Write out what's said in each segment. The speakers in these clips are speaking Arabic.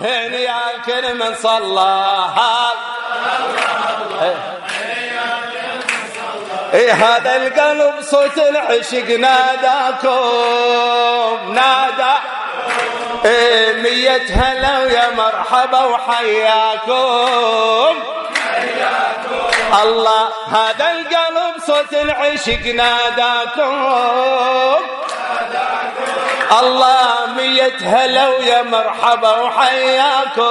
هني كل من صلى. إي هذا القلب صوت العشق ناداكم نادى. إيه مية هلا ويا مرحبا وحياكم. الله هذا القلب صوت العشق ناداكم. الله مية هلا ويا مرحبا وحياكم.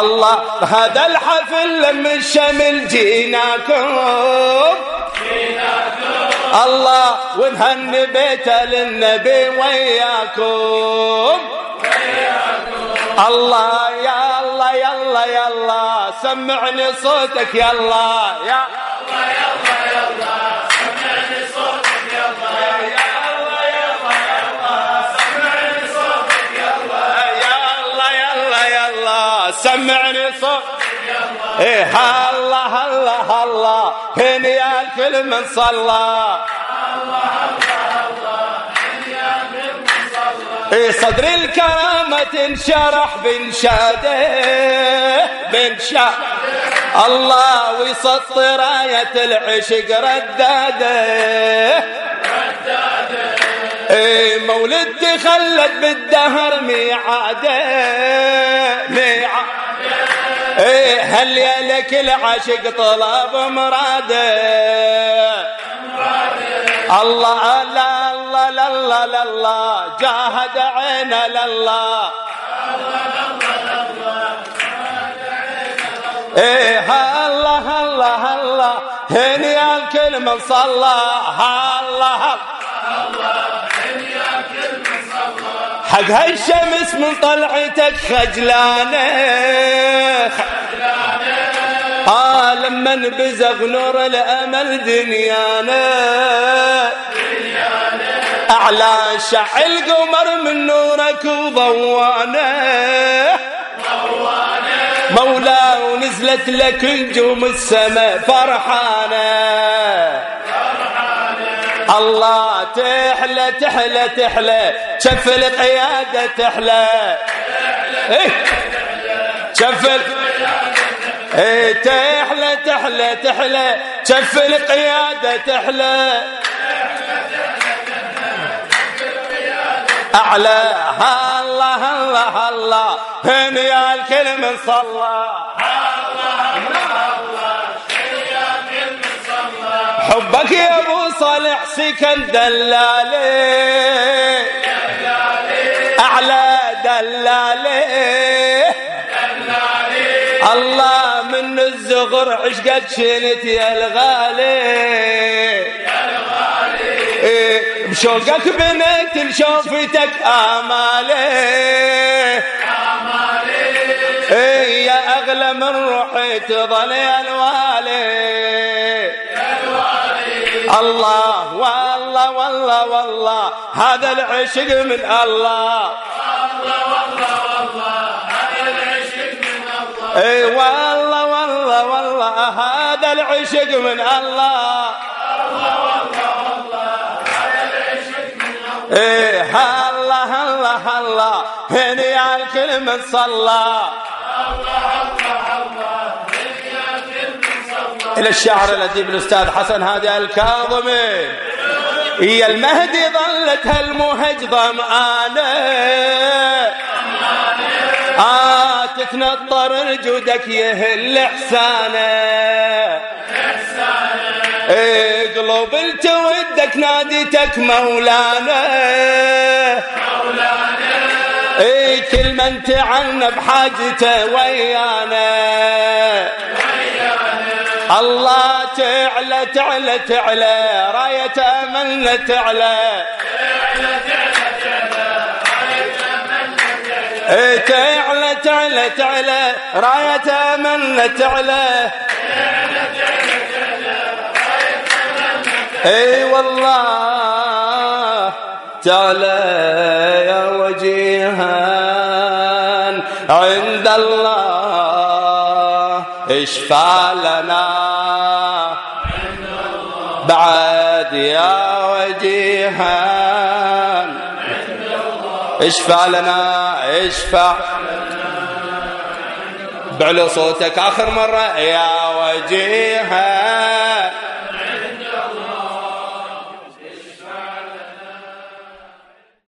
الله هذا الحفل لما الشمل جيناكم. الله ونهني بيته للنبي وياكم. الله يا الله يا الله سمعني صوتك الله يا سمعني الله إيه الله الله الله هني الكل من صلى اي صدر الكرامة انشرح بنشاده بنشا الله ويسطر راية العشق ردادة. مولد تخلد بالدهر ميعاده ميعاده. إيه لك العشق طلب مراده. الله لا الله لا الله لا الله جاهد عينه لله إيه الله الله الله هني الكل من صلى الله حق هالشمس من طلعتك خجلانة. آه لما بزغ نور الأمل دنيانا. أعلى شع القمر من نورك وضوانا. مولا ونزلت لك نجوم السماء فرحانة. الله تحلى تحلى تحلى شف القيادة تحلى. إيه؟ تحلى تحلى تحلى شف القيادة تحلى. أعلى الله الله الله هني الكل من صلى. حبك يا ابو صالح سكن دلالي اعلى دلالي الله من الزغر عشقك الغالي يا الغالي. إيه بشوقك بنت لشوفتك آمالي. إيه يا أغلى من روحي تظل يا الوالي. الله والله والله والله. هذا العشق من الله. الله والله والله هذا العشق من الله إي والله والله والله. هذا العشق من الله. الله والله والله هذا العشق من الله إيه الله الله الله هني الكل من صلى. إلى الشعر الأديب الأستاذ حسن هادي الكاظمي هي المهدي ظلت هالمهج ضمآنة آه تتنطر جودك يهل إحسانه إيه قلوب التودك ناديتك مولانا. إيه كل من تعن بحاجته ويانا. الله تعلى تعلى تعلى راية أملنا تعلى. تعلى تعلى تعلى راية أملنا تعلى. اي والله تعالى اشفع لنا بعد يا وجيها. اشفع لنا اشفع بعلو صوتك آخر مرة. يا وجيها.